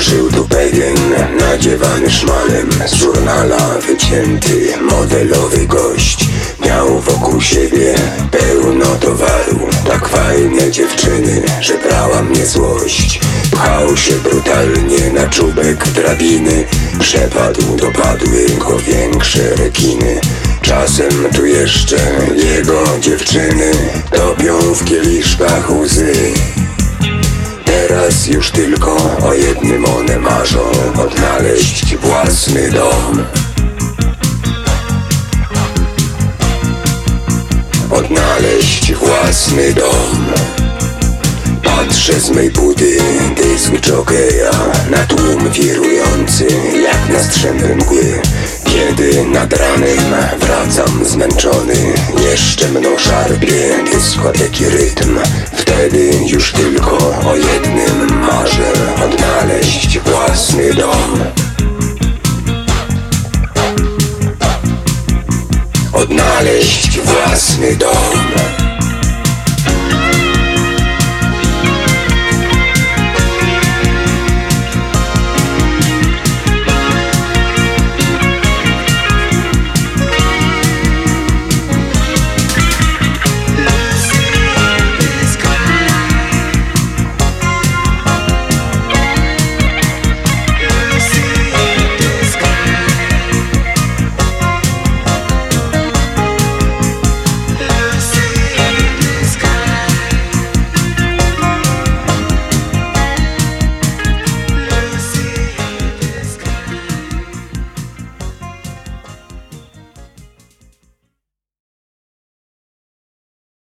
Żył tu pewien nadziewany szmalem Z żurnala wycięty modelowy gość. Miał wokół siebie pełno towaru Tak fajne dziewczyny, że brała mnie złość. Pchał się brutalnie na czubek drabiny Przepadł, dopadły go większe rekiny. Czasem tu jeszcze jego dziewczyny Topią w kieliszkach łzy Teraz już tylko o jednym one marzą Odnaleźć własny dom. Odnaleźć własny dom. Patrzę z mej budy, dysły jokeja Na tłum wirujący jak na strzępy mgły. Kiedy nad ranem wracam zmęczony Jeszcze mną szarpie dyskoteki rytm. Wtedy już tylko o jednym odnaleźć własny dom.